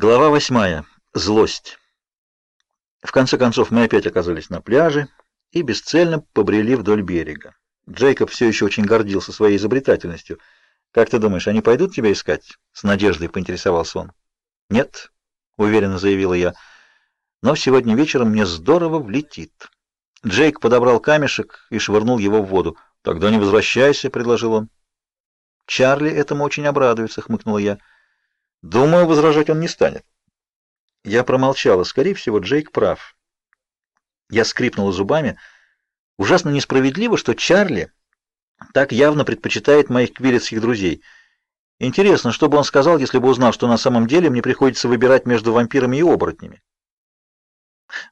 Глава восьмая. Злость. В конце концов мы опять оказались на пляже и бесцельно побрели вдоль берега. Джейкоб все еще очень гордился своей изобретательностью. «Как ты думаешь, они пойдут тебя искать?» — с надеждой поинтересовался он. «Нет», — уверенно заявила я, — «но сегодня вечером мне здорово влетит». Джейк подобрал камешек и швырнул его в воду. «Тогда не возвращайся», — предложил он. «Чарли этому очень обрадуется», — хмыкнула я. Думаю, возражать он не станет. Я промолчала. Скорее всего, Джейк прав. Я скрипнула зубами. Ужасно несправедливо, что Чарли так явно предпочитает моих квилетских друзей. Интересно, что бы он сказал, если бы узнал, что на самом деле мне приходится выбирать между вампирами и оборотнями.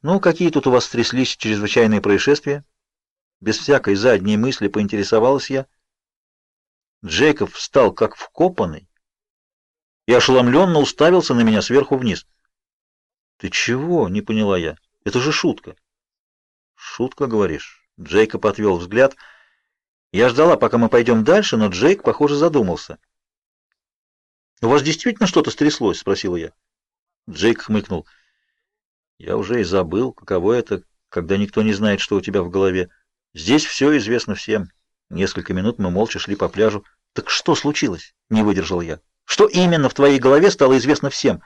Ну, какие тут у вас стряслись чрезвычайные происшествия? Без всякой задней мысли поинтересовалась я. Джейкоб встал как вкопанный и ошеломленно уставился на меня сверху вниз. «Ты чего?» — не поняла я. «Это же шутка». «Шутка, говоришь?» Джейкоб отвел взгляд. Я ждала, пока мы пойдем дальше, но Джейк, похоже, задумался. «У вас действительно что-то стряслось?» — спросила я. Джейк хмыкнул. «Я уже и забыл, каково это, когда никто не знает, что у тебя в голове. Здесь все известно всем». Несколько минут мы молча шли по пляжу. «Так что случилось?» — не выдержал я. Что именно в твоей голове стало известно всем?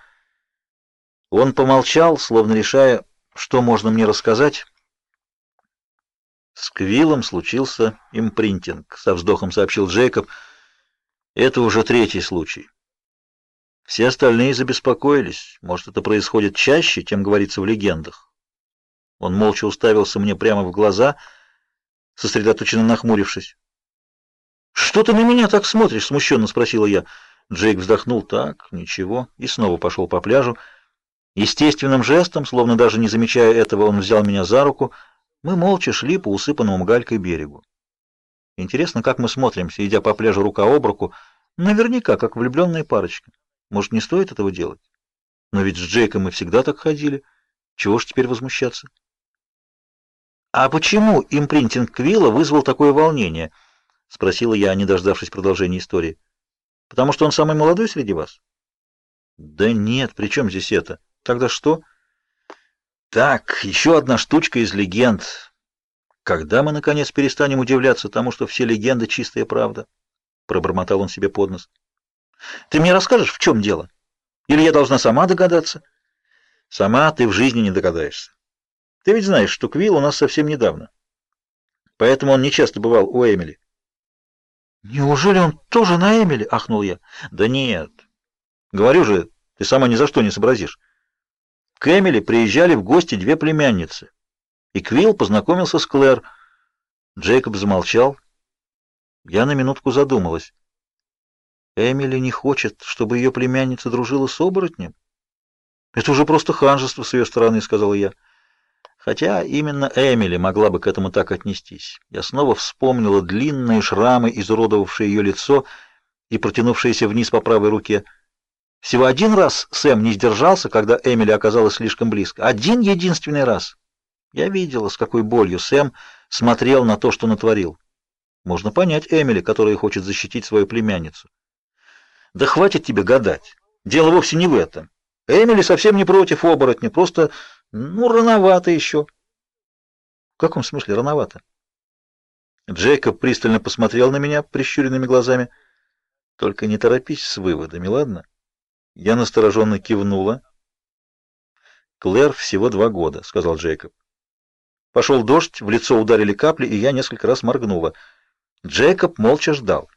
Он помолчал, словно решая, что можно мне рассказать. С Квиллом случился импринтинг, со вздохом сообщил Джейкоб. Это уже третий случай. Все остальные забеспокоились. Может, это происходит чаще, чем говорится в легендах. Он молча уставился мне прямо в глаза, сосредоточенно нахмурившись. «Что ты на меня так смотришь?» — смущенно спросила я. Джейк вздохнул так, ничего, и снова пошел по пляжу. Естественным жестом, словно даже не замечая этого, он взял меня за руку. Мы молча шли по усыпанному галькой берегу. Интересно, как мы смотримся, идя по пляжу рука об руку, наверняка, как влюбленная парочка. Может, не стоит этого делать? Но ведь с Джейком мы всегда так ходили. Чего ж теперь возмущаться? А почему импринтинг Квилла вызвал такое волнение? спросила я, не дождавшись продолжения истории. Потому что он самый молодой среди вас? Да нет, при чем здесь это? Тогда что? Так, еще одна штучка из легенд. Когда мы, наконец, перестанем удивляться тому, что все легенды — чистая правда? Пробормотал он себе под нос. Ты мне расскажешь, в чем дело? Или я должна сама догадаться? Сама ты в жизни не догадаешься. Ты ведь знаешь, что Квилл у нас совсем недавно. Поэтому он не часто бывал у Эмили. Неужели он тоже на Эмили? ахнул я. Да нет. Говорю же, ты сама ни за что не сообразишь. К Эмили приезжали в гости две племянницы. И Квилл познакомился с Клэр. Джейкоб замолчал. Я на минутку задумалась. Эмили не хочет, чтобы ее племянница дружила с оборотнем? Это уже просто ханжество с ее стороны, сказала я. Хотя именно Эмили могла бы к этому так отнестись. Я снова вспомнила длинные шрамы, изуродовавшие ее лицо и протянувшиеся вниз по правой руке. Всего один раз Сэм не сдержался, когда Эмили оказалась слишком близко. Один единственный раз. Я видела, с какой болью Сэм смотрел на то, что натворил. Можно понять Эмили, которая хочет защитить свою племянницу. Да хватит тебе гадать. Дело вовсе не в этом. Эмили совсем не против оборотня, просто ну, рановато еще. В каком смысле рановато? Джейкоб пристально посмотрел на меня прищуренными глазами. Только не торопись с выводами, ладно? Я настороженно кивнула. Клэр всего два года, сказал Джейкоб. Пошел дождь, в лицо ударили капли, и я несколько раз моргнула. Джейкоб молча ждал.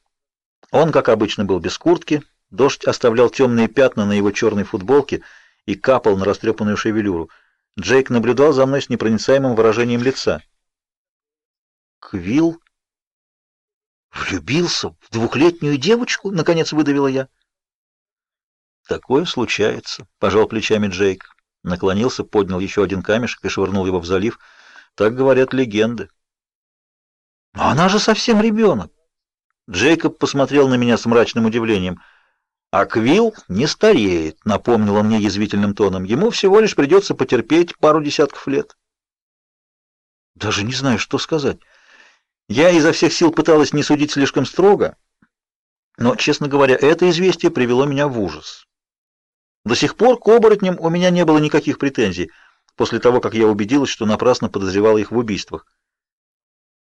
Он, как обычно, был без куртки. Дождь оставлял темные пятна на его черной футболке и капал на растрепанную шевелюру. Джейк наблюдал за мной с непроницаемым выражением лица. Квилл влюбился в двухлетнюю девочку, наконец выдавила я. Такое случается, пожал плечами Джейк, наклонился, поднял еще один камешек и швырнул его в залив. Так говорят легенды. Но она же совсем ребенок. Джейкоб посмотрел на меня с мрачным удивлением. А Квилл не стареет, напомнил он мне язвительным тоном. Ему всего лишь придется потерпеть пару десятков лет. Даже не знаю, что сказать. Я изо всех сил пыталась не судить слишком строго, но, честно говоря, это известие привело меня в ужас. До сих пор к оборотням у меня не было никаких претензий, после того, как я убедилась, что напрасно подозревала их в убийствах.